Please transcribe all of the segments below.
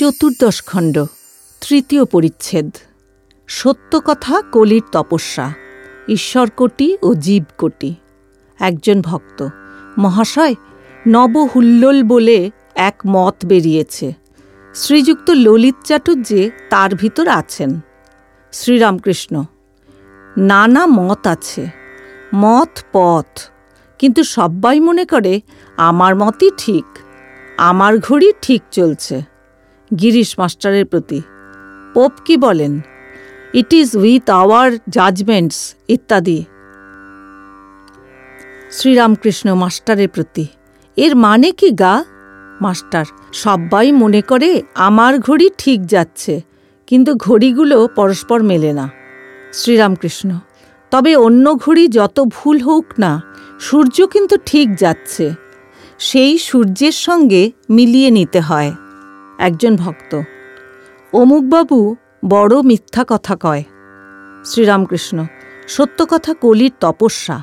চতুর্দশ খণ্ড, তৃতীয় পরিচ্ছেদ। সত্য কথা কলির তপস্যা, ঈশ্বরকোটি ও জীবকোটি। একজন ভক্ত, মহাশয়, নবহুল্লোল বলে এক মত বেরিয়েছে। শ্রীযুক্ত ললিত চাটুর্যে তার ভিতর আছেন। শ্রীরামকৃষ্ণ, নানা মত আছে, মত পথ, কিন্তু সবাই মনে করে, আমার মতই ঠিক, আমার ঘড়ি ঠিক চলছে। গিরিশ মাস্টারের প্রতি। পোপ কি বলেন? It is with our judgements ইত্যাদি। শ্রীরামকৃষ্ণ মাস্টারের প্রতি। এর মানে কি গা? মাস্টার সবাই মনে করে আমার ঘড়ি ঠিক যাচ্ছে, কিন্তু ঘড়িগুলো পরস্পর মেলে না। শ্রীরামকৃষ্ণ, তবে অন্য ঘড়ি যত ভুল হোক না, সূর্য কিন্তু ঠিক যাচ্ছে। সেই সূর্যের সঙ্গে মিলিয়ে নিতে হয়। একজন ভক্ত। অমুকবাবু বড় মিথ্যা কথা কয়। শ্রীরামকৃষ্ণ, সত্য কথা কলির তপস্যা।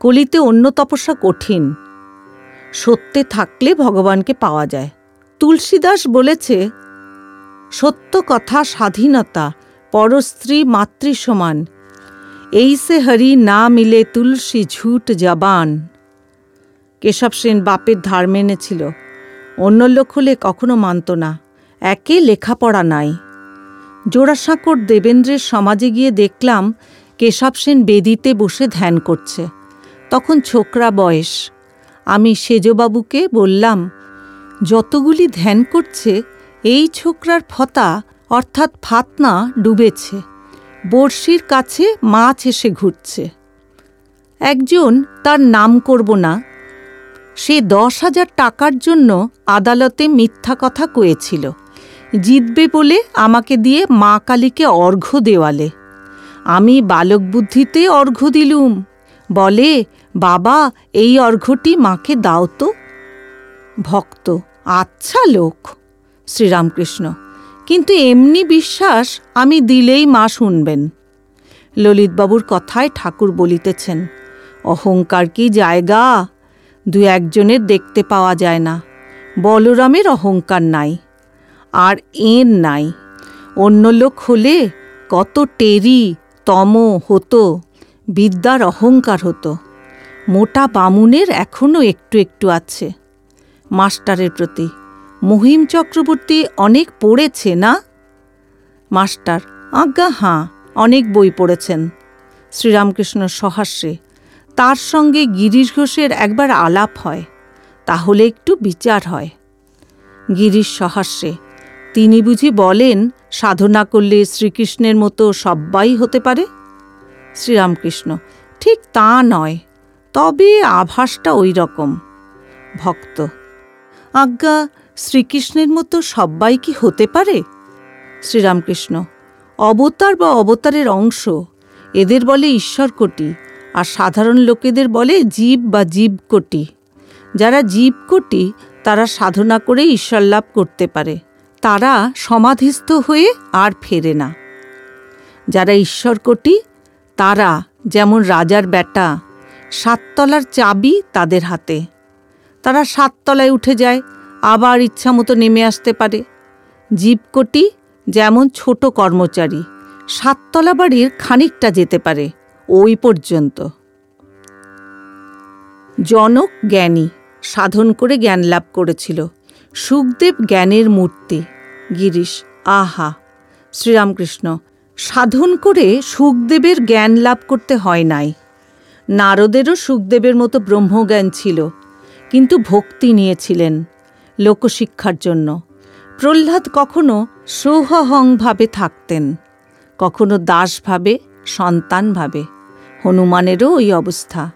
কলিতে অন্য তপস্যা কঠিন। সত্যে থাকলে ভগবানকে পাওয়া যায়। তুলসীদাস বলেছে, সত্য কথা স্বাধীনতা পরস্ত্রী মাতৃ সমান। এই সে হরি না মিলে তুলসী ঝুট জবান। কেশব সেন বাপের ধার মেনেছিল। অন্য লোক হলে কখনো মানত না। একে লেখাপড়া নাই। জোড়াসাঁকর দেবেন্দ্রের সমাজে গিয়ে দেখলাম, কেশব সেন বেদিতে বসে ধ্যান করছে। তখন ছোকরা বয়স। আমি সেজবাবুকে বললাম, যতগুলি ধ্যান করছে, এই ছোকরার ফতা অর্থাৎ ফাতনা ডুবেছে। বড়শির কাছে মাছ এসে ঘুরছে। একজন তার নাম করব না সে দশ হাজার টাকার জন্য আদালতে মিথ্যা কথা কয়েছিল। জিতবে বলে আমাকে দিয়ে মা কালীকে অর্ঘ্য দেওয়ালে। আমি বালক বুদ্ধিতে অর্ঘ্য দিলুম। বলে, বাবা, এই অর্ঘ্যটি মাকে দাও তো। ভক্ত আচ্ছা লোক, শ্রীরামকৃষ্ণ, কিন্তু এমনি বিশ্বাস আমি দিলেই মা শুনবেন। ললিতবাবুর কথায় ঠাকুর বলিতেছেন, অহংকার কি জায়গা? দু একজনের দেখতে পাওয়া যায় না। বলরামের অহংকার নাই, আর এর নাই। অন্য লোক হলে কত টেরি, তম হতো, বিদ্যার অহংকার হতো। মোটা বামুনের এখনও একটু একটু আছে। মাস্টারের প্রতি মহিম চক্রবর্তী অনেক পড়েছে না? মাস্টার, আজ্ঞা, হাঁ, অনেক বই পড়েছেন। শ্রীরামকৃষ্ণ সহাস্যে তার সঙ্গে গিরিশ ঘোষের একবার আলাপ হয়, তাহলে একটু বিচার হয়। গিরিশ সহাস্যে তিনি বুঝি বলেন, সাধনা করলে শ্রীকৃষ্ণের মতো সব্বাই হতে পারে? শ্রীরামকৃষ্ণ, ঠিক তা নয়, তবে আভাসটা ওই রকম ভক্ত, আজ্ঞা, শ্রীকৃষ্ণের মতো সব্বাই কি হতে পারে? শ্রীরামকৃষ্ণ, অবতার বা অবতারের অংশ, এদের বলে ঈশ্বরকোটি আর সাধারণ লোকেদের বলে জীব বা জীবকোটি। যারা জীবকোটি, তারা সাধনা করে ঈশ্বর লাভ করতে পারে। তারা সমাধিস্থ হয়ে আর ফেরে না। যারা ঈশ্বরকোটি, তারা যেমন রাজার বেটা সাততলার চাবি তাদের হাতে। তারা সাততলায় উঠে যায়, আবার ইচ্ছা মতো নেমে আসতে পারে। জীবকোটি যেমন ছোট কর্মচারী, সাততলা বাড়ির খানিকটা যেতে পারে। ওই পর্যন্ত। জনক জ্ঞানী সাধন করে জ্ঞান লাভ করেছিল। সুখদেব জ্ঞানের মূর্তি। গিরিশ, আহা! শ্রীরামকৃষ্ণ, সাধন করে সুখদেবের জ্ঞান লাভ করতে হয় নাই। নারদেরও সুখদেবের মতো ব্রহ্মজ্ঞান ছিল, কিন্তু ভক্তি নিয়েছিলেন লোকশিক্ষার জন্য। প্রহ্লাদ কখনো সৌহহংভাবে থাকতেন, কখনো দাসভাবে, সন্তানভাবে। হনুমানেরও ওই অবস্থা।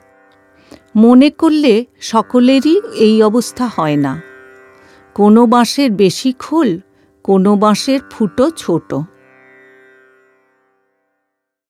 মনে করলে সকলেরই এই অবস্থা হয় না। কোনো বাঁশের বেশি খোল, কোনো বাঁশের ফুটো ছোট।